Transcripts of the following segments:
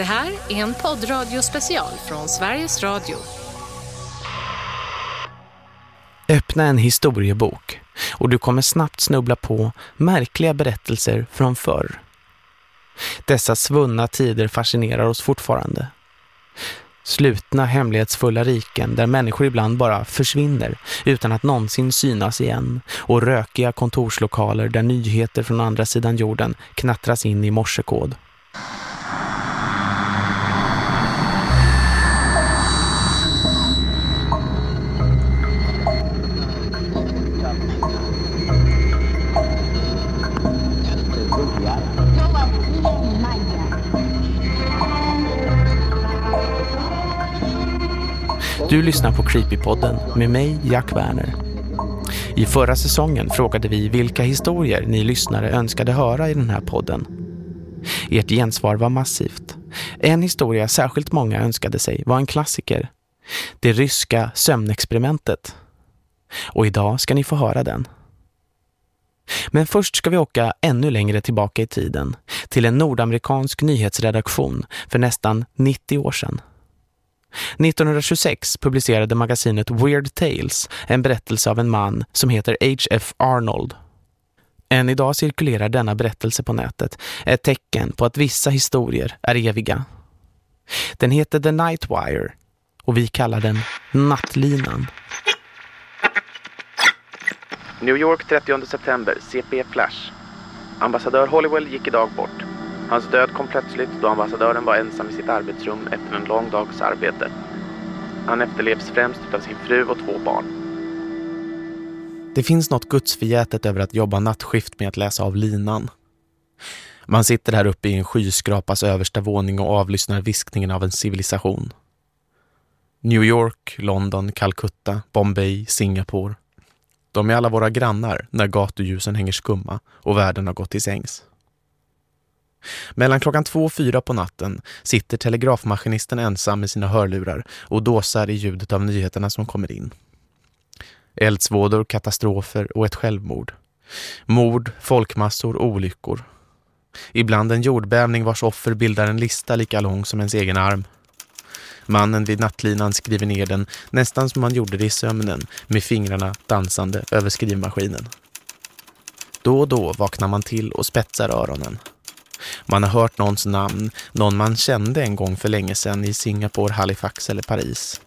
Det här är en poddradiospecial från Sveriges Radio. Öppna en historiebok och du kommer snabbt snubbla på märkliga berättelser från förr. Dessa svunna tider fascinerar oss fortfarande. Slutna hemlighetsfulla riken där människor ibland bara försvinner utan att någonsin synas igen och rökiga kontorslokaler där nyheter från andra sidan jorden knattras in i morsekod. Du lyssnar på Creepypodden med mig, Jack Werner. I förra säsongen frågade vi vilka historier ni lyssnare önskade höra i den här podden. Ert gensvar var massivt. En historia särskilt många önskade sig var en klassiker. Det ryska sömnexperimentet. Och idag ska ni få höra den. Men först ska vi åka ännu längre tillbaka i tiden, till en nordamerikansk nyhetsredaktion för nästan 90 år sedan. 1926 publicerade magasinet Weird Tales en berättelse av en man som heter H.F. Arnold. Än idag cirkulerar denna berättelse på nätet, ett tecken på att vissa historier är eviga. Den heter The Night Wire och vi kallar den Nattlinan. New York 30 september, CP Flash. Ambassadör Hollywell gick idag bort. Hans död kom plötsligt då ambassadören var ensam i sitt arbetsrum efter en lång dags arbete. Han efterlevs främst av sin fru och två barn. Det finns något gudsförgätet över att jobba nattskift med att läsa av linan. Man sitter här uppe i en skyskrapas översta våning och avlyssnar viskningen av en civilisation. New York, London, Calcutta, Bombay, Singapore. De är alla våra grannar när gatuljusen hänger skumma och världen har gått till sängs. Mellan klockan två och fyra på natten sitter telegrafmaskinisten ensam med sina hörlurar och dåsar i ljudet av nyheterna som kommer in. Eldsvådor, katastrofer och ett självmord. Mord, folkmassor, olyckor. Ibland en jordbävning vars offer bildar en lista lika lång som ens egen arm. Mannen vid nattlinan skriver ner den nästan som man gjorde det i sömnen med fingrarna dansande över skrivmaskinen. Då och då vaknar man till och spetsar öronen. Man har hört någons namn, någon man kände en gång för länge sedan i Singapore, Halifax eller Paris.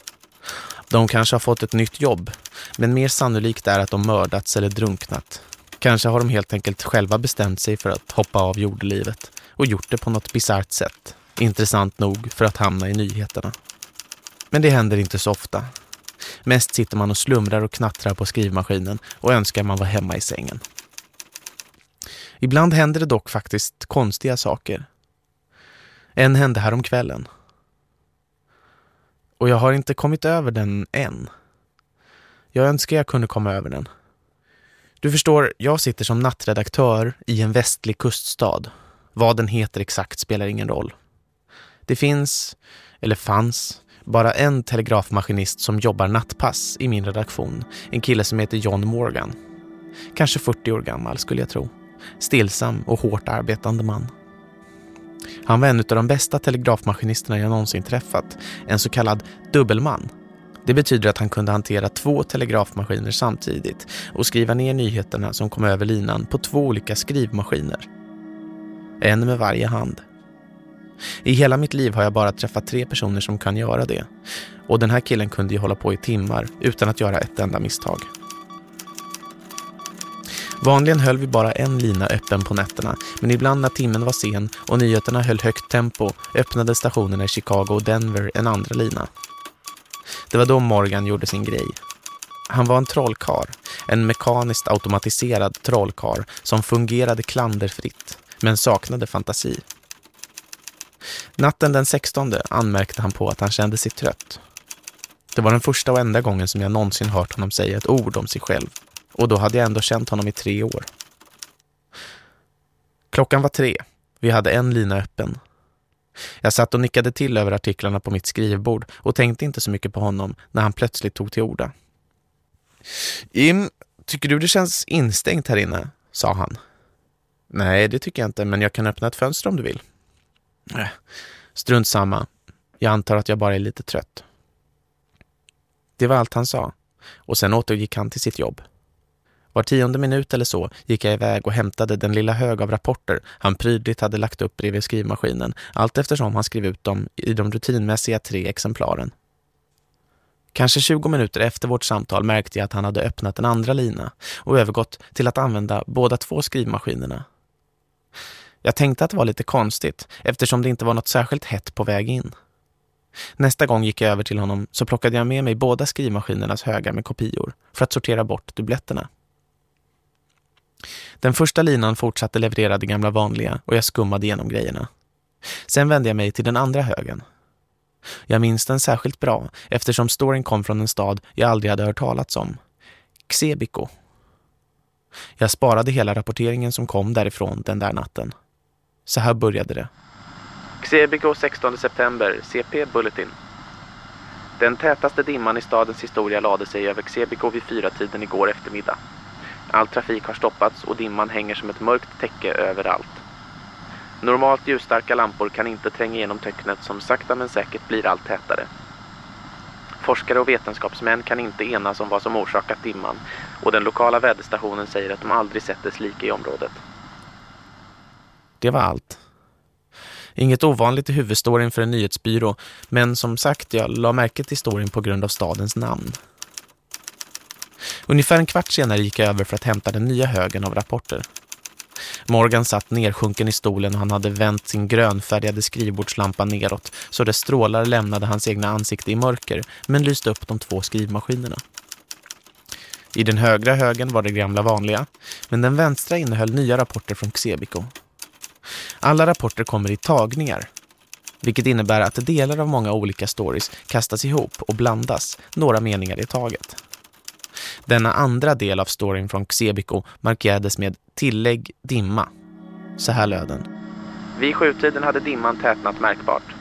De kanske har fått ett nytt jobb, men mer sannolikt är att de mördats eller drunknat. Kanske har de helt enkelt själva bestämt sig för att hoppa av jordelivet och gjort det på något bizarrt sätt. Intressant nog för att hamna i nyheterna. Men det händer inte så ofta. Mest sitter man och slumrar och knattrar på skrivmaskinen och önskar man var hemma i sängen. Ibland händer det dock faktiskt konstiga saker. En hände här om kvällen. Och jag har inte kommit över den än. Jag önskar jag kunde komma över den. Du förstår, jag sitter som nattredaktör i en västlig kuststad. Vad den heter exakt spelar ingen roll. Det finns, eller fanns, bara en telegrafmaskinist som jobbar nattpass i min redaktion. En kille som heter John Morgan. Kanske 40 år gammal skulle jag tro stillsam och hårt arbetande man. Han var en av de bästa telegrafmaskinisterna jag någonsin träffat, en så kallad dubbelman. Det betyder att han kunde hantera två telegrafmaskiner samtidigt och skriva ner nyheterna som kom över linan på två olika skrivmaskiner. En med varje hand. I hela mitt liv har jag bara träffat tre personer som kan göra det. Och den här killen kunde ju hålla på i timmar utan att göra ett enda misstag. Vanligen höll vi bara en lina öppen på nätterna, men ibland när timmen var sen och nyheterna höll högt tempo öppnade stationerna i Chicago och Denver en andra lina. Det var då Morgan gjorde sin grej. Han var en trollkar, en mekaniskt automatiserad trollkar som fungerade klanderfritt, men saknade fantasi. Natten den 16 anmärkte han på att han kände sig trött. Det var den första och enda gången som jag någonsin hört honom säga ett ord om sig själv. Och då hade jag ändå känt honom i tre år. Klockan var tre. Vi hade en lina öppen. Jag satt och nickade till över artiklarna på mitt skrivbord och tänkte inte så mycket på honom när han plötsligt tog till orda. Im, tycker du det känns instängt här inne? sa han. Nej, det tycker jag inte, men jag kan öppna ett fönster om du vill. Äh, Strunt samma. Jag antar att jag bara är lite trött. Det var allt han sa. Och sen återgick han till sitt jobb. Var tionde minut eller så gick jag iväg och hämtade den lilla hög av rapporter han prydligt hade lagt upp bredvid skrivmaskinen allt eftersom han skrev ut dem i de rutinmässiga tre exemplaren. Kanske 20 minuter efter vårt samtal märkte jag att han hade öppnat en andra lina och övergått till att använda båda två skrivmaskinerna. Jag tänkte att det var lite konstigt eftersom det inte var något särskilt hett på väg in. Nästa gång gick jag över till honom så plockade jag med mig båda skrivmaskinernas högar med kopior för att sortera bort dubbletterna. Den första linan fortsatte leverera det gamla vanliga och jag skummade igenom grejerna. Sen vände jag mig till den andra högen. Jag minns den särskilt bra eftersom storyn kom från en stad jag aldrig hade hört talats om. Xebiko. Jag sparade hela rapporteringen som kom därifrån den där natten. Så här började det. Xebiko 16 september, CP Bulletin. Den tätaste dimman i stadens historia lade sig över Xebiko vid fyra tiden igår eftermiddag. All trafik har stoppats och dimman hänger som ett mörkt täcke överallt. Normalt ljusstarka lampor kan inte tränga igenom töcknet som sakta men säkert blir allt tätare. Forskare och vetenskapsmän kan inte enas om vad som orsakat dimman och den lokala väderstationen säger att de aldrig sett dess like i området. Det var allt. Inget ovanligt i huvudstoryn för en nyhetsbyrå, men som sagt, jag la märke till storyn på grund av stadens namn. Ungefär en kvart senare gick jag över för att hämta den nya högen av rapporter. Morgan satt nersjunken i stolen och han hade vänt sin grönfärgade skrivbordslampa neråt så det strålar lämnade hans egna ansikte i mörker men lyste upp de två skrivmaskinerna. I den högra högen var det gamla vanliga, men den vänstra innehöll nya rapporter från Xebico. Alla rapporter kommer i tagningar, vilket innebär att delar av många olika stories kastas ihop och blandas, några meningar i taget. Denna andra del av storyn från Xebiko markerades med tillägg dimma. Så här löd den. Vid sjutiden hade dimman tätnat märkbart.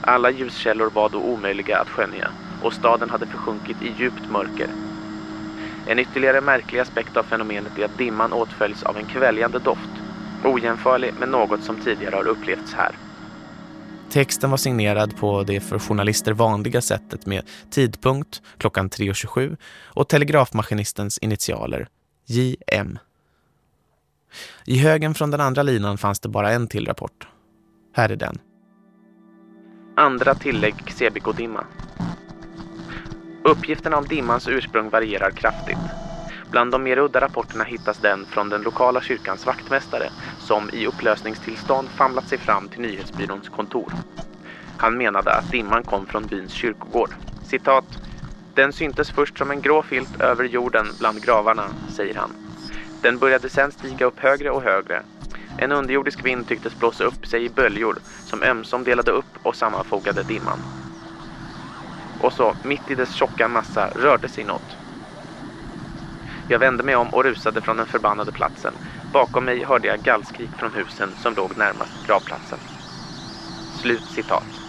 Alla ljuskällor var då omöjliga att skönja och staden hade försjunkit i djupt mörker. En ytterligare märklig aspekt av fenomenet är att dimman åtföljs av en kväljande doft, ojämförlig med något som tidigare har upplevts här. Texten var signerad på det för journalister vanliga sättet med tidpunkt klockan 3.27 och telegrafmaskinistens initialer JM. I högen från den andra linan fanns det bara en till rapport. Här är den. Andra tillägg Xebiko-dimma. Uppgifterna om dimmans ursprung varierar kraftigt. Bland de mer udda rapporterna hittas den från den lokala kyrkans vaktmästare som i upplösningstillstånd famlat sig fram till nyhetsbyråns kontor. Han menade att dimman kom från byns kyrkogård. Citat. Den syntes först som en grå filt över jorden bland gravarna, säger han. Den började sedan stiga upp högre och högre. En underjordisk vind tycktes blåsa upp sig i böljor som ömsom delade upp och sammanfogade dimman. Och så, mitt i dess tjocka massa, rörde sig något. Jag vände mig om och rusade från den förbannade platsen. Bakom mig hörde jag gallskrik från husen som låg närmast gravplatsen. Slut citat.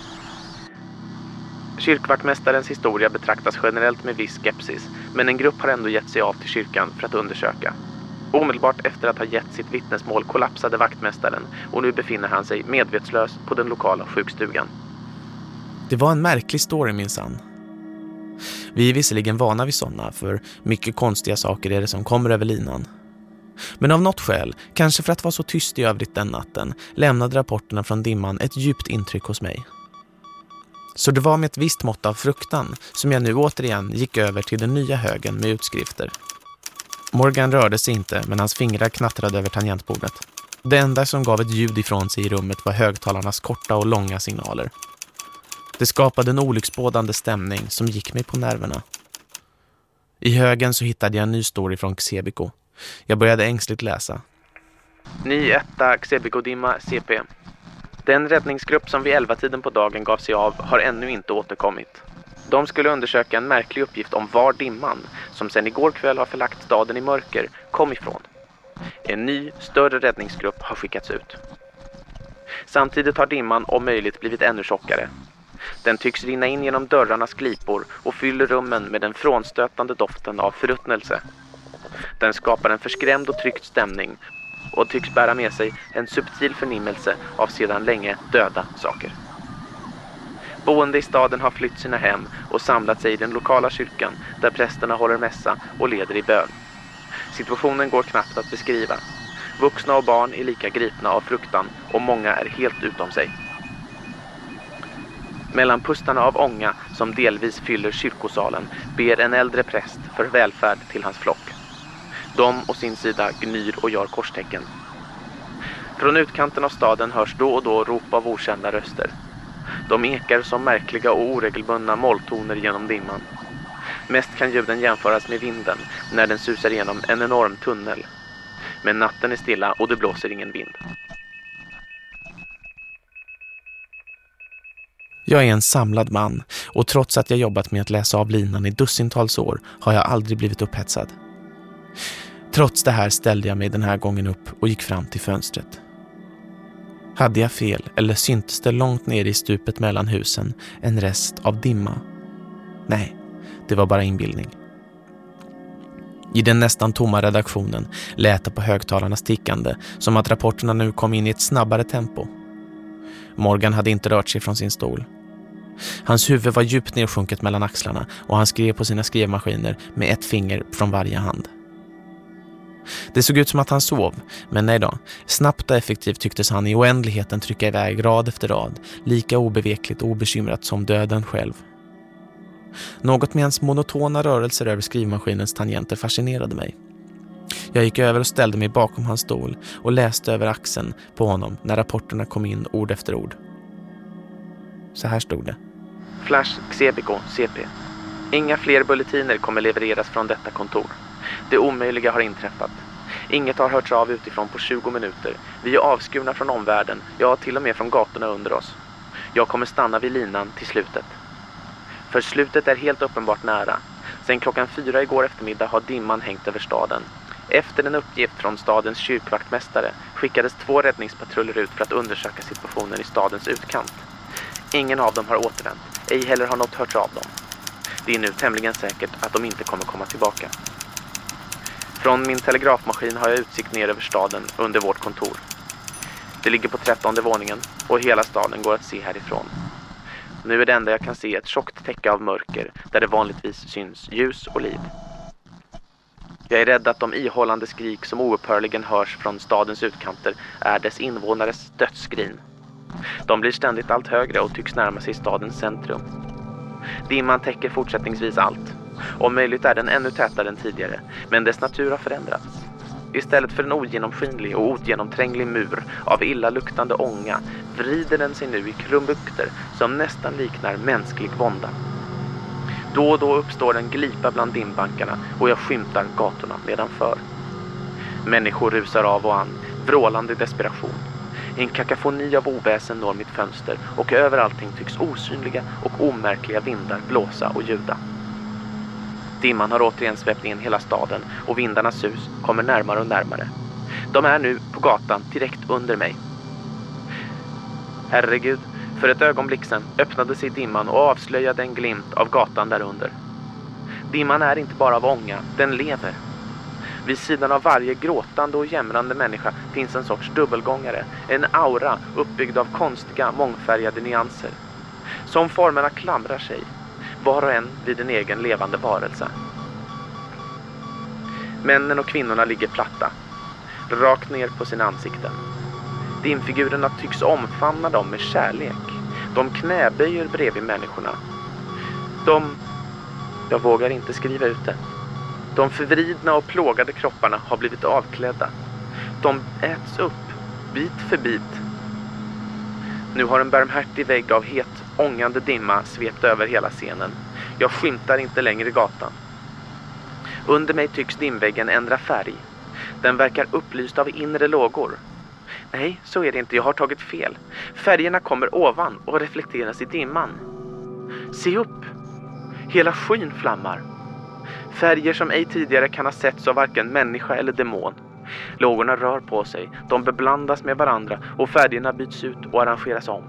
Kyrkvaktmästarens historia betraktas generellt med viss skepsis, men en grupp har ändå gett sig av till kyrkan för att undersöka. Omedelbart efter att ha gett sitt vittnesmål kollapsade vaktmästaren och nu befinner han sig medvetslös på den lokala sjukstugan. Det var en märklig story minsann. Vi är visserligen vana vid sådana, för mycket konstiga saker är det som kommer över linan. Men av något skäl, kanske för att vara så tyst i övrigt den natten, lämnade rapporterna från dimman ett djupt intryck hos mig. Så det var med ett visst mått av fruktan som jag nu återigen gick över till den nya högen med utskrifter. Morgan rörde sig inte, men hans fingrar knattrade över tangentbordet. Det enda som gav ett ljud ifrån sig i rummet var högtalarnas korta och långa signaler. Det skapade en olycksbådande stämning som gick mig på nerverna. I högen så hittade jag en ny story från Xebiko. Jag började ängsligt läsa. Ny etta Xebiko-dimma CP. Den räddningsgrupp som vid 11-tiden på dagen gav sig av har ännu inte återkommit. De skulle undersöka en märklig uppgift om var dimman, som sedan igår kväll har förlagt staden i mörker, kom ifrån. En ny, större räddningsgrupp har skickats ut. Samtidigt har dimman om möjligt blivit ännu tjockare. Den tycks rinna in genom dörrarnas glipor och fyller rummen med den frånstötande doften av förruttnelse. Den skapar en förskrämd och tryckt stämning och tycks bära med sig en subtil förnimmelse av sedan länge döda saker. Boende i staden har flytt sina hem och samlat sig i den lokala kyrkan där prästerna håller mässa och leder i bön. Situationen går knappt att beskriva. Vuxna och barn är lika gripna av fruktan och många är helt utom sig. Mellan pustarna av ånga som delvis fyller kyrkosalen ber en äldre präst för välfärd till hans flock. De å sin sida gnyr och gör korstecken. Från utkanten av staden hörs då och då rop av okända röster. De ekar som märkliga och oregelbundna molltoner genom dimman. Mest kan ljuden jämföras med vinden när den susar igenom en enorm tunnel. Men natten är stilla och det blåser ingen vind. Jag är en samlad man och trots att jag jobbat med att läsa av linan i dussintals år har jag aldrig blivit upphetsad. Trots det här ställde jag mig den här gången upp och gick fram till fönstret. Hade jag fel eller syntes det långt ner i stupet mellan husen en rest av dimma? Nej, det var bara inbildning. I den nästan tomma redaktionen lät det på högtalarnas tickande som att rapporterna nu kom in i ett snabbare tempo. Morgan hade inte rört sig från sin stol. Hans huvud var djupt nedsjunket mellan axlarna och han skrev på sina skrivmaskiner med ett finger från varje hand. Det såg ut som att han sov, men nej då. Snabbt och effektivt tycktes han i oändligheten trycka iväg rad efter rad, lika obevekligt och obekymrat som döden själv. Något med hans monotona rörelser över skrivmaskinens tangenter fascinerade mig. Jag gick över och ställde mig bakom hans stol och läste över axeln på honom när rapporterna kom in ord efter ord. Så här stod det. Flash Xebico CP. Inga fler bulletiner kommer levereras från detta kontor. Det omöjliga har inträffat. Inget har hörts av utifrån på 20 minuter. Vi är avskurna från omvärlden, ja till och med från gatorna under oss. Jag kommer stanna vid linan till slutet. För slutet är helt uppenbart nära. Sen klockan fyra igår eftermiddag har dimman hängt över staden. Efter en uppgift från stadens kyrkvaktmästare skickades två räddningspatruller ut för att undersöka situationen i stadens utkant. Ingen av dem har återvänt, ej heller har något hörts av dem. Det är nu tämligen säkert att de inte kommer komma tillbaka. Från min telegrafmaskin har jag utsikt ner över staden under vårt kontor. Det ligger på trettonde våningen och hela staden går att se härifrån. Nu är det enda jag kan se ett tjockt täcke av mörker där det vanligtvis syns ljus och liv. Jag är rädd att de ihållande skrik som oupphörligen hörs från stadens utkanter är dess invånares dödsskrin. De blir ständigt allt högre och tycks närma sig stadens centrum. Dimman täcker fortsättningsvis allt. Om möjligt är den ännu tätare än tidigare, men dess natur har förändrats. Istället för en ogenomskinlig och ogenomtränglig mur av illaluktande ånga vrider den sig nu i krumbukter som nästan liknar mänsklig vånda. Då och då uppstår en glipa bland dimbankarna och jag skymtar gatorna nedanför. Människor rusar av och an, vrålande i desperation. En kakafoni av oväsen når mitt fönster och över allting tycks osynliga och omärkliga vindar blåsa och ljuda. Dimman har återigen svept in hela staden och vindarnas sus kommer närmare och närmare. De är nu på gatan direkt under mig. Herregud, för ett ögonblick sedan öppnade sig dimman och avslöjade en glimt av gatan därunder. Dimman är inte bara av ånga, den lever. Vid sidan av varje gråtande och jämrande människa finns en sorts dubbelgångare, en aura uppbyggd av konstiga, mångfärgade nyanser. Som formerna klamrar sig, var och en vid en egen levande varelse. Männen och kvinnorna ligger platta, rakt ner på sina ansikten. Dimfigurerna tycks omfamna dem med kärlek. De knäböjer bredvid människorna. De... Jag vågar inte skriva ut det. De förvridna och plågade kropparna har blivit avklädda. De äts upp, bit för bit. Nu har en barmhärtig vägg av het, ångande dimma svept över hela scenen. Jag skymtar inte längre gatan. Under mig tycks dimväggen ändra färg. Den verkar upplyst av inre lågor. Nej, så är det inte. Jag har tagit fel. Färgerna kommer ovan och reflekteras i dimman. Se upp! Hela skyn flammar. Färger som ej tidigare kan ha setts av varken människa eller demon. Lågorna rör på sig, de beblandas med varandra och färgerna byts ut och arrangeras om.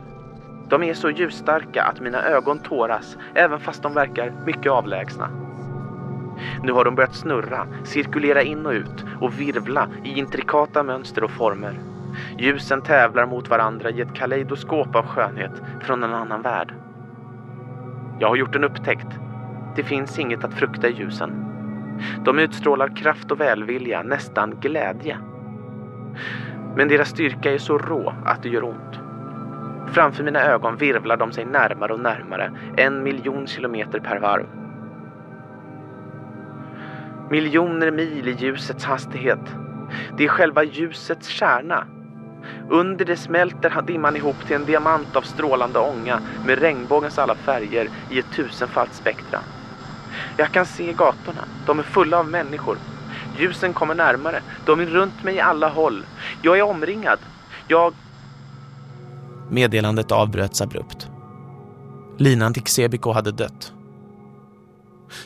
De är så ljusstarka att mina ögon tåras även fast de verkar mycket avlägsna. Nu har de börjat snurra, cirkulera in och ut och virvla i intrikata mönster och former. Ljusen tävlar mot varandra i ett kaleidoskop av skönhet från en annan värld. Jag har gjort en upptäckt. Det finns inget att frukta i ljusen. De utstrålar kraft och välvilja, nästan glädje. Men deras styrka är så rå att det gör ont. Framför mina ögon virvlar de sig närmare och närmare, en miljon kilometer per varv. Miljoner mil i ljusets hastighet. Det är själva ljusets kärna. Under det smälter dimman ihop till en diamant av strålande ånga med regnbågens alla färger i ett tusenfalt spektra. Jag kan se gatorna. De är fulla av människor. Ljusen kommer närmare. De är runt mig i alla håll. Jag är omringad. Jag... Meddelandet avbröts abrupt. Linan till Xebiko hade dött.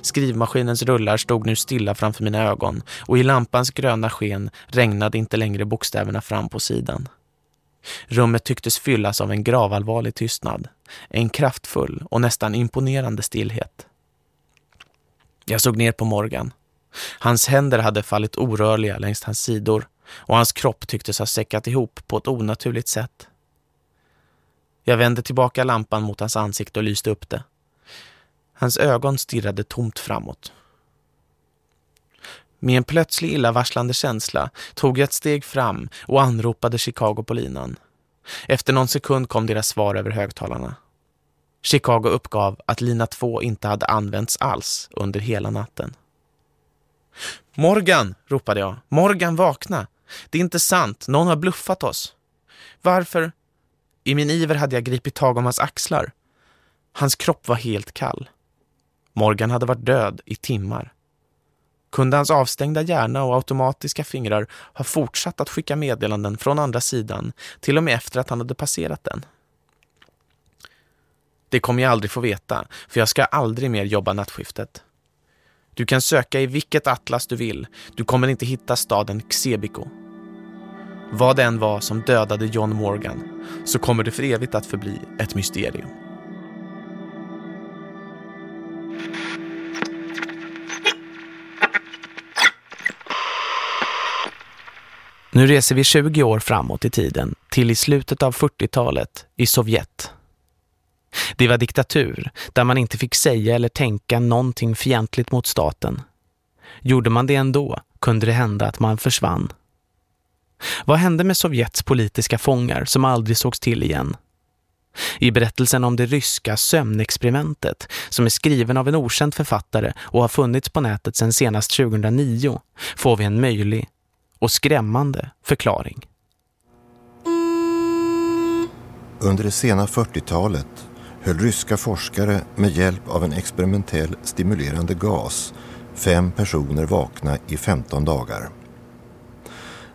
Skrivmaskinens rullar stod nu stilla framför mina ögon och i lampans gröna sken regnade inte längre bokstäverna fram på sidan. Rummet tycktes fyllas av en gravallvarlig tystnad, en kraftfull och nästan imponerande stillhet. Jag såg ner på Morgan. Hans händer hade fallit orörliga längs hans sidor och hans kropp tycktes ha säckat ihop på ett onaturligt sätt. Jag vände tillbaka lampan mot hans ansikte och lyste upp det. Hans ögon stirrade tomt framåt. Med en plötslig illavarslande känsla tog jag ett steg fram och anropade Chicago på linan. Efter någon sekund kom deras svar över högtalarna. Chicago uppgav att lina 2 inte hade använts alls under hela natten. Morgan, ropade jag. Morgan, vakna! Det är inte sant, någon har bluffat oss. Varför? I min iver hade jag gripit tag om hans axlar. Hans kropp var helt kall. Morgan hade varit död i timmar. Kunde hans avstängda hjärna och automatiska fingrar ha fortsatt att skicka meddelanden från andra sidan till och med efter att han hade passerat den? Det kommer jag aldrig få veta, för jag ska aldrig mer jobba nattskiftet. Du kan söka i vilket atlas du vill. Du kommer inte hitta staden Xebiko. Vad det än var som dödade John Morgan så kommer det för evigt att förbli ett mysterium. Nu reser vi 20 år framåt i tiden till i slutet av 40-talet i Sovjet. Det var diktatur där man inte fick säga eller tänka någonting fientligt mot staten. Gjorde man det ändå kunde det hända att man försvann. Vad hände med Sovjets politiska fångar som aldrig sågs till igen? I berättelsen om det ryska sömnexperimentet som är skriven av en okänd författare och har funnits på nätet sedan senast 2009 får vi en möjlig och skrämmande förklaring. Under det sena 40-talet höll ryska forskare med hjälp av en experimentell stimulerande gas fem personer vakna i 15 dagar.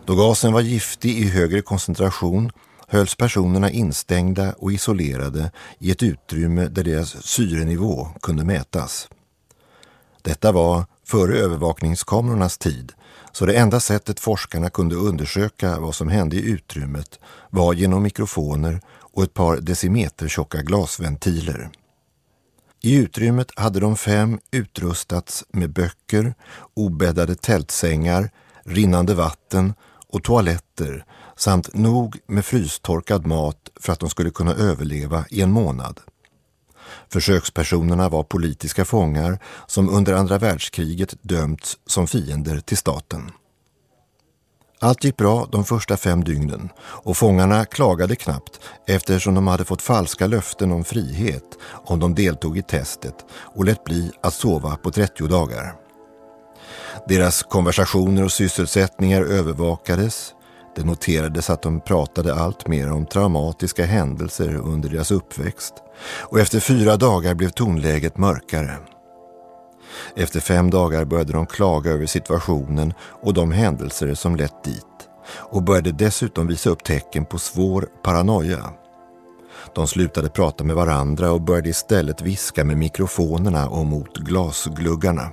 Då gasen var giftig i högre koncentration hölls personerna instängda och isolerade i ett utrymme där deras syrenivå kunde mätas. Detta var före övervakningskamerornas tid så det enda sättet forskarna kunde undersöka vad som hände i utrymmet var genom mikrofoner och ett par decimeter tjocka glasventiler. I utrymmet hade de fem utrustats med böcker, obäddade tältsängar, rinnande vatten och toaletter samt nog med frystorkad mat för att de skulle kunna överleva i en månad. Försökspersonerna var politiska fångar som under andra världskriget dömts som fiender till staten. Allt gick bra de första fem dygnen och fångarna klagade knappt eftersom de hade fått falska löften om frihet om de deltog i testet och lät bli att sova på 30 dagar. Deras konversationer och sysselsättningar övervakades. Det noterades att de pratade allt mer om traumatiska händelser under deras uppväxt och efter fyra dagar blev tonläget mörkare. Efter fem dagar började de klaga över situationen och de händelser som lett dit och började dessutom visa upp tecken på svår paranoia. De slutade prata med varandra och började istället viska med mikrofonerna och mot glasgluggarna.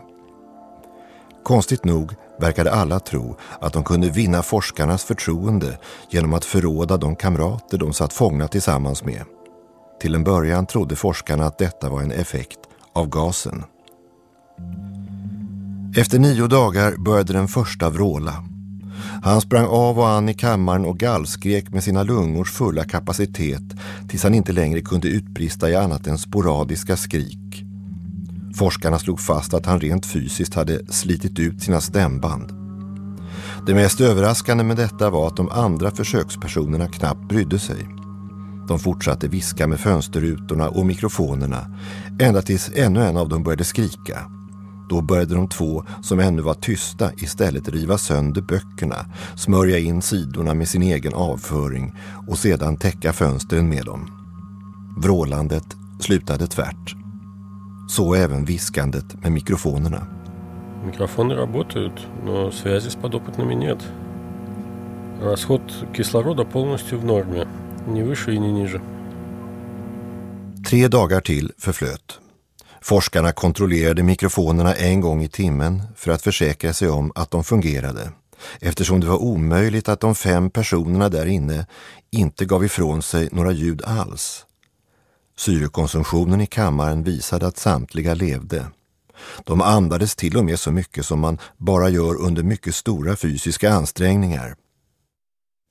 Konstigt nog verkade alla tro att de kunde vinna forskarnas förtroende genom att förråda de kamrater de satt fångna tillsammans med. Till en början trodde forskarna att detta var en effekt av gasen. Efter nio dagar började den första vråla. Han sprang av och an i kammaren och gallskrek med sina lungors fulla kapacitet tills han inte längre kunde utbrista i annat än sporadiska skrik. Forskarna slog fast att han rent fysiskt hade slitit ut sina stämband. Det mest överraskande med detta var att de andra försökspersonerna knappt brydde sig. De fortsatte viska med fönsterrutorna och mikrofonerna ända tills ännu en av dem började skrika. Då började de två som ännu var tysta istället riva sönder böckerna, smörja in sidorna med sin egen avföring och sedan täcka fönstren med dem. Vrålandet slutade tvärt. Så även viskandet med mikrofonerna. Микрофоны работают, но связи с подопытными нет. Расход кислорода полностью в норме, ни выше и ни ниже. Tre dagar till förflöt. Forskarna kontrollerade mikrofonerna en gång i timmen för att försäkra sig om att de fungerade eftersom det var omöjligt att de fem personerna där inne inte gav ifrån sig några ljud alls. Syrekonsumtionen i kammaren visade att samtliga levde. De andades till och med så mycket som man bara gör under mycket stora fysiska ansträngningar.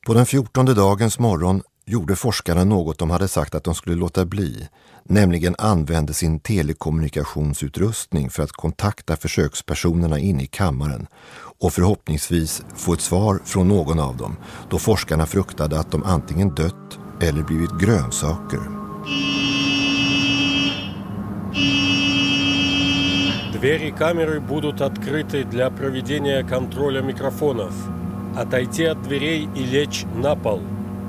På den fjortonde dagens morgon gjorde forskarna något de hade sagt att de skulle låta bli, nämligen använde sin telekommunikationsutrustning för att kontakta försökspersonerna inne i kammaren och förhoppningsvis få ett svar från någon av dem, då forskarna fruktade att de antingen dött eller blivit grönsaker. Двери камеры будут открыты для проведения контроля микрофонов. Отойти от дверей и лечь на пол.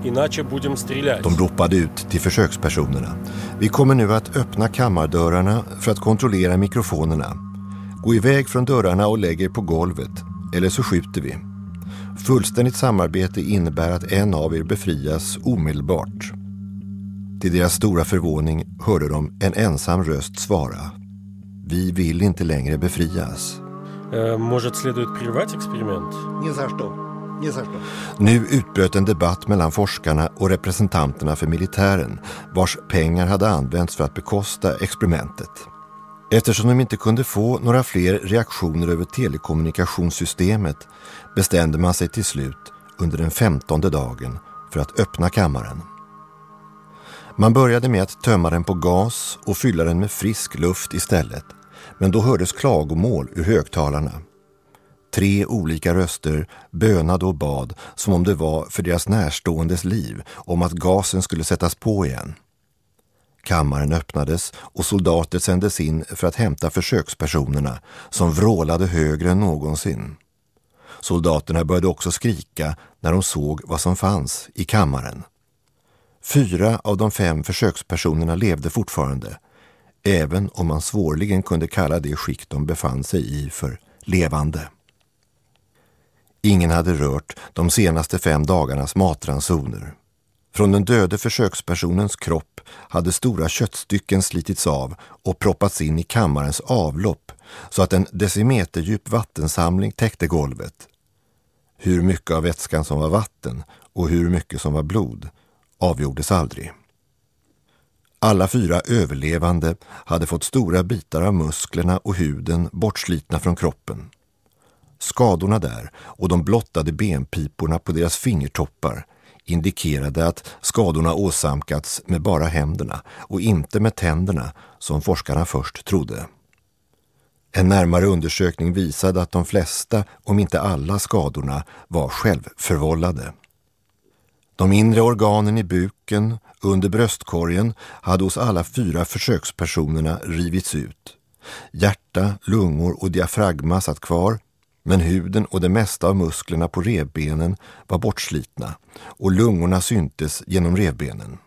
Иначе будем стрелять. De ropade ut till försökspersonerna. Vi kommer nu att öppna kammardörrarna för att kontrollera mikrofonerna. Gå iväg från dörrarna och lägg er på golvet, eller så skjuter vi. Fullständigt samarbete innebär att en av er befrias omedelbart. Till deras stora förvåning hörde de en ensam röst svara. Vi vill inte längre befrias. Э, Может, следует прервать эксперимент? Ни за что. Nu utbröt en debatt mellan forskarna och representanterna för militären vars pengar hade använts för att bekosta experimentet. Eftersom de inte kunde få några fler reaktioner över telekommunikationssystemet bestämde man sig till slut under den femtonde dagen för att öppna kammaren. Man började med att tömma den på gas och fylla den med frisk luft istället men då hördes klagomål ur högtalarna. Tre olika röster bönade och bad som om det var för deras närståendes liv om att gasen skulle sättas på igen. Kammaren öppnades och soldater sändes in för att hämta försökspersonerna som vrålade högre än någonsin. Soldaterna började också skrika när de såg vad som fanns i kammaren. Fyra av de fem försökspersonerna levde fortfarande, även om man svårligen kunde kalla det skick de befann sig i för levande. Ingen hade rört de senaste fem dagarnas matransoner. Från den döde försökspersonens kropp hade stora köttstycken slitits av och proppats in i kammarens avlopp så att en decimeterdjup vattensamling täckte golvet. Hur mycket av vätskan som var vatten och hur mycket som var blod avgjordes aldrig. Alla fyra överlevande hade fått stora bitar av musklerna och huden bortslitna från kroppen. Skadorna där och de blottade benpiporna på deras fingertoppar indikerade att skadorna åsamkats med bara händerna och inte med tänderna som forskarna först trodde. En närmare undersökning visade att de flesta, om inte alla skadorna, var självförvållade. De inre organen i buken, under bröstkorgen, hade hos alla fyra försökspersonerna rivits ut. Hjärta, lungor och diafragma satt kvar, men huden och det mesta av musklerna på revbenen var bortslitna och lungorna syntes genom revbenen.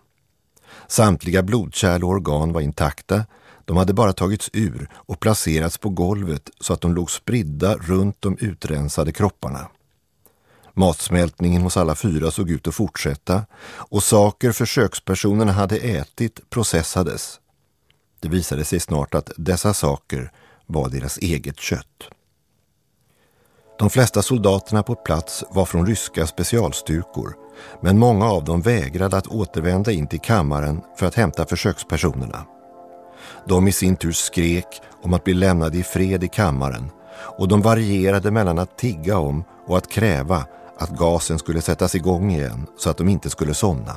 Samtliga blodkärl och organ var intakta, de hade bara tagits ur och placerats på golvet så att de låg spridda runt de utrensade kropparna. Matsmältningen hos alla fyra såg ut att fortsätta och saker försökspersonerna hade ätit processades. Det visade sig snart att dessa saker var deras eget kött. De flesta soldaterna på plats var från ryska specialstyrkor men många av dem vägrade att återvända in till kammaren för att hämta försökspersonerna. De i sin tur skrek om att bli lämnade i fred i kammaren och de varierade mellan att tigga om och att kräva att gasen skulle sättas igång igen så att de inte skulle somna.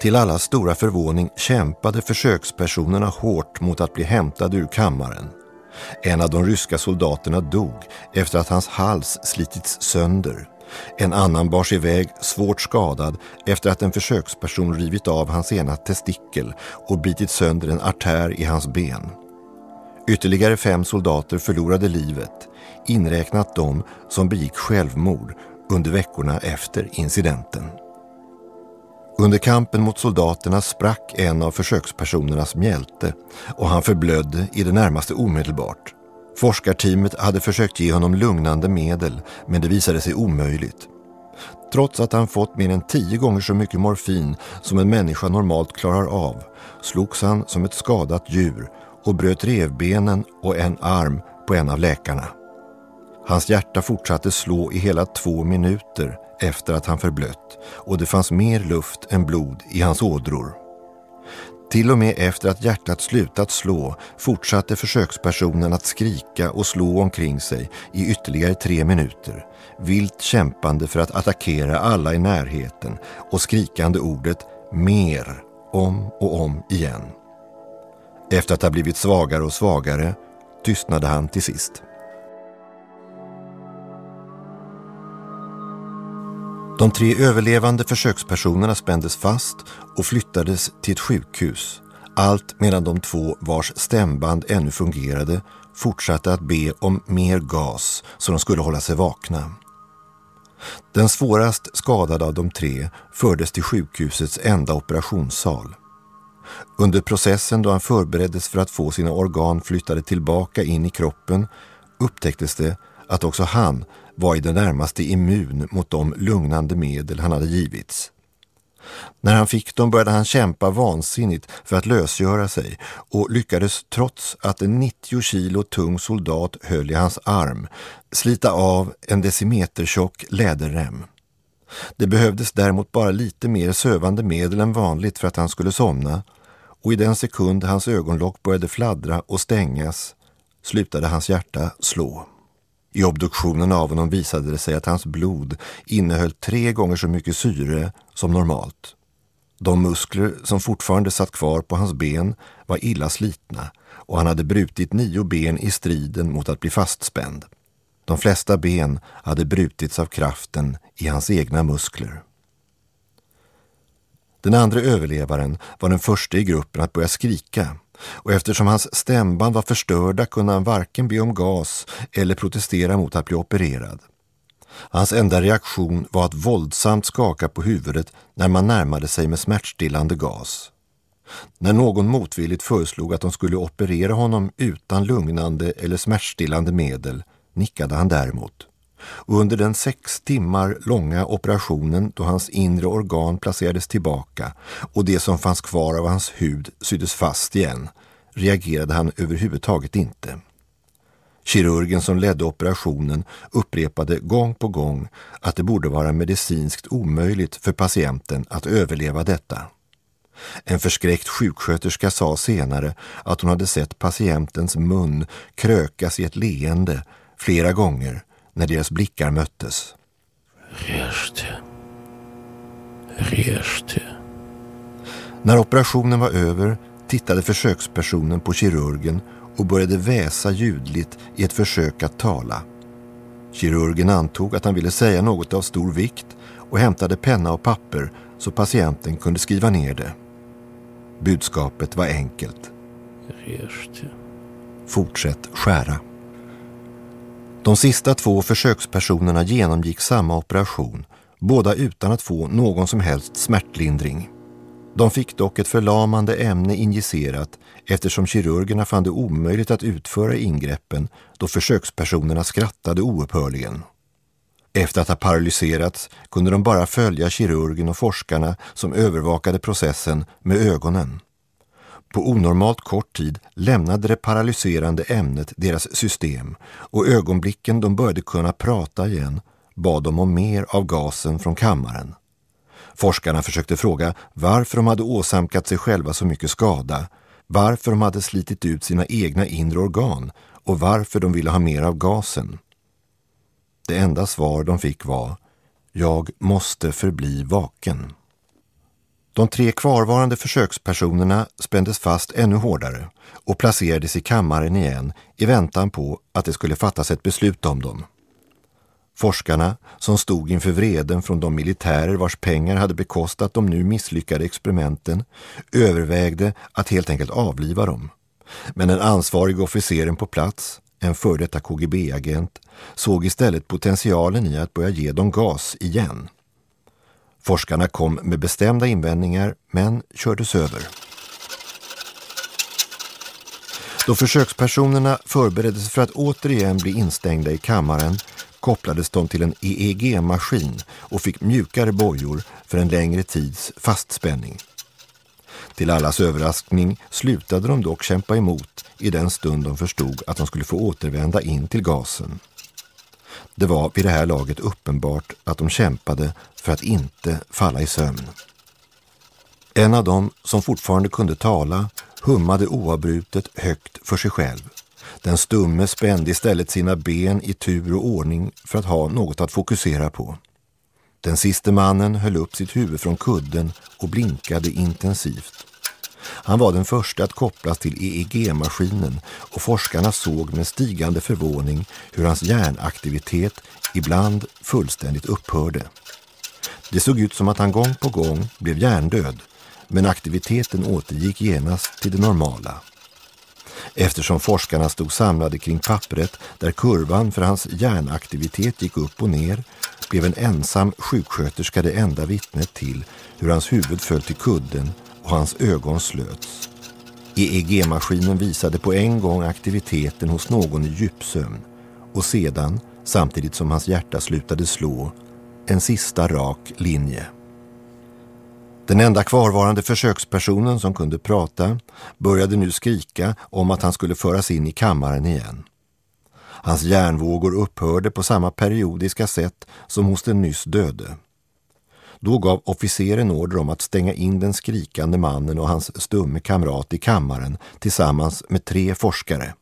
Till alla stora förvåning kämpade försökspersonerna hårt mot att bli hämtade ur kammaren. En av de ryska soldaterna dog efter att hans hals slitits sönder. En annan bars iväg svårt skadad efter att en försöksperson rivit av hans ena testikel och bitit sönder en artär i hans ben. Ytterligare fem soldater förlorade livet, inräknat de som begick självmord under veckorna efter incidenten. Under kampen mot soldaterna sprack en av försökspersonernas mjälte och han förblödde i det närmaste omedelbart. Forskarteamet hade försökt ge honom lugnande medel men det visade sig omöjligt. Trots att han fått mer än tio gånger så mycket morfin som en människa normalt klarar av slogs han som ett skadat djur och bröt revbenen och en arm på en av läkarna. Hans hjärta fortsatte slå i hela två minuter efter att han förblött och det fanns mer luft än blod i hans ådror. Till och med efter att hjärtat slutat slå fortsatte försökspersonen att skrika och slå omkring sig i ytterligare tre minuter, vilt kämpande för att attackera alla i närheten och skrikande ordet mer om och om igen. Efter att ha blivit svagare och svagare tystnade han till sist. De tre överlevande försökspersonerna spändes fast och flyttades till ett sjukhus. Allt medan de två vars stämband ännu fungerade fortsatte att be om mer gas så de skulle hålla sig vakna. Den svårast skadade av de tre fördes till sjukhusets enda operationssal. Under processen då han förbereddes för att få sina organ flyttade tillbaka in i kroppen upptäcktes det att också han var i det närmaste immun mot de lugnande medel han hade givits. När han fick dem började han kämpa vansinnigt för att lösgöra sig och lyckades trots att en 90 kilo tung soldat höll i hans arm slita av en decimetertjock läderrem. Det behövdes däremot bara lite mer sövande medel än vanligt för att han skulle somna och i den sekund hans ögonlock började fladdra och stängas slutade hans hjärta slå. I obduktionen av honom visade det sig att hans blod innehöll tre gånger så mycket syre som normalt. De muskler som fortfarande satt kvar på hans ben var illa slitna och han hade brutit nio ben i striden mot att bli fastspänd. De flesta ben hade brutits av kraften i hans egna muskler. Den andra överlevaren var den första i gruppen att börja skrika och eftersom hans stämband var förstörda kunde han varken be om gas eller protestera mot att bli opererad. Hans enda reaktion var att våldsamt skaka på huvudet när man närmade sig med smärtstillande gas. När någon motvilligt föreslog att de skulle operera honom utan lugnande eller smärtstillande medel nickade han däremot och under den sex timmar långa operationen då hans inre organ placerades tillbaka och det som fanns kvar av hans hud syddes fast igen reagerade han överhuvudtaget inte. Kirurgen som ledde operationen upprepade gång på gång att det borde vara medicinskt omöjligt för patienten att överleva detta. En förskräckt sjuksköterska sa senare att hon hade sett patientens mun krökas i ett leende flera gånger när deras blickar möttes. Reste. Reste. När operationen var över tittade försökspersonen på kirurgen och började väsa ljudligt i ett försök att tala. Kirurgen antog att han ville säga något av stor vikt och hämtade penna och papper så patienten kunde skriva ner det. Budskapet var enkelt. Fortsätt skära. De sista två försökspersonerna genomgick samma operation, båda utan att få någon som helst smärtlindring. De fick dock ett förlamande ämne injicerat eftersom kirurgerna fann det omöjligt att utföra ingreppen då försökspersonerna skrattade oupphörligen. Efter att ha paralyserats kunde de bara följa kirurgen och forskarna som övervakade processen med ögonen. På onormalt kort tid lämnade det paralyserande ämnet deras system och ögonblicken de började kunna prata igen bad de om mer av gasen från kammaren. Forskarna försökte fråga varför de hade åsamkat sig själva så mycket skada, varför de hade slitit ut sina egna inre organ och varför de ville ha mer av gasen. Det enda svar de fick var Jag måste förbli vaken. De tre kvarvarande försökspersonerna spändes fast ännu hårdare och placerades i kammaren igen i väntan på att det skulle fattas ett beslut om dem. Forskarna, som stod inför vreden från de militärer vars pengar hade bekostat de nu misslyckade experimenten, övervägde att helt enkelt avliva dem. Men den ansvarige officeren på plats, en före detta KGB-agent, såg istället potentialen i att börja ge dem gas igen. Forskarna kom med bestämda invändningar men kördes över. Då försökspersonerna förbereddes för att återigen bli instängda i kammaren kopplades de till en EEG-maskin och fick mjukare bojor för en längre tids fastspänning. Till allas överraskning slutade de dock kämpa emot i den stund de förstod att de skulle få återvända in till gasen. Det var vid det här laget uppenbart att de kämpade för att inte falla i sömn. En av dem som fortfarande kunde tala hummade oavbrutet högt för sig själv. Den stumme spände istället sina ben i tur och ordning för att ha något att fokusera på. Den siste mannen höll upp sitt huvud från kudden och blinkade intensivt. Han var den första att kopplas till EEG-maskinen och forskarna såg med stigande förvåning hur hans hjärnaktivitet ibland fullständigt upphörde. Det såg ut som att han gång på gång blev hjärndöd men aktiviteten återgick genast till det normala. Eftersom forskarna stod samlade kring pappret där kurvan för hans hjärnaktivitet gick upp och ner blev en ensam sjuksköterska det enda vittnet till hur hans huvud föll till kudden och hans ögon slöts. EEG-maskinen visade på en gång aktiviteten hos någon i djupsömn och sedan, samtidigt som hans hjärta slutade slå, en sista rak linje. Den enda kvarvarande försökspersonen som kunde prata började nu skrika om att han skulle föras in i kammaren igen. Hans hjärnvågor upphörde på samma periodiska sätt som hos den nyss döde. Då gav officeren order om att stänga in den skrikande mannen och hans stumme kamrat i kammaren tillsammans med tre forskare.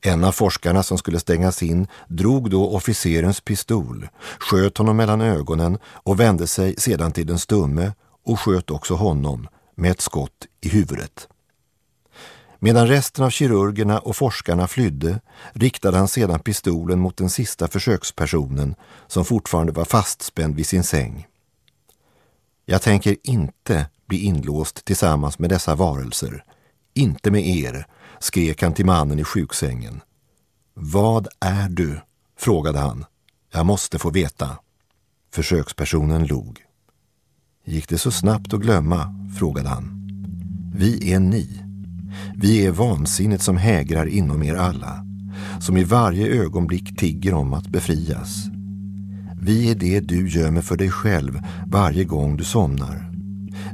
En av forskarna som skulle stängas in drog då officerens pistol, sköt honom mellan ögonen och vände sig sedan till den stumme och sköt också honom med ett skott i huvudet. Medan resten av kirurgerna och forskarna flydde riktade han sedan pistolen mot den sista försökspersonen som fortfarande var fastspänd vid sin säng. Jag tänker inte bli inlåst tillsammans med dessa varelser. Inte med er, skrek han till mannen i sjuksängen. Vad är du? frågade han. Jag måste få veta. Försökspersonen log. Gick det så snabbt att glömma? frågade han. Vi är ni. Vi är vansinnet som hägrar inom er alla, som i varje ögonblick tigger om att befrias. Vi är det du gömmer för dig själv varje gång du somnar.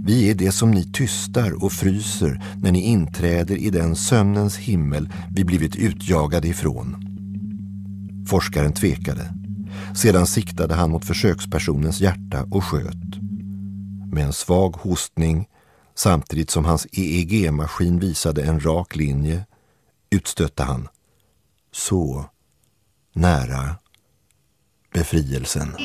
Vi är det som ni tystar och fryser när ni inträder i den sömnens himmel vi blivit utjagade ifrån. Forskaren tvekade. Sedan siktade han mot försökspersonens hjärta och sköt. Med en svag hostning, samtidigt som hans EEG-maskin visade en rak linje, utstötte han. Så nära befrielsen.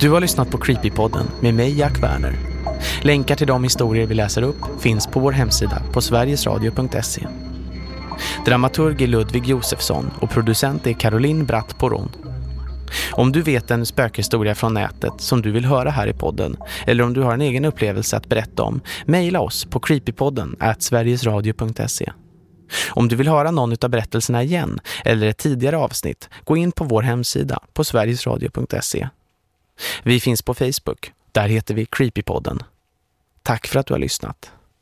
Du har lyssnat på Creepypodden med mig Jack Werner. Länkar till de historier vi läser upp finns på vår hemsida på sverigesradio.se. Dramaturg är Ludvig Josefsson och producent är Caroline Bratt Poron. Om du vet en spökhistoria från nätet som du vill höra här i podden eller om du har en egen upplevelse att berätta om, mejla oss på creepypodden at sverigesradio.se. Om du vill höra någon av berättelserna igen eller ett tidigare avsnitt, gå in på vår hemsida på sverigesradio.se. Vi finns på Facebook, där heter vi Creepypodden. Tack för att du har lyssnat.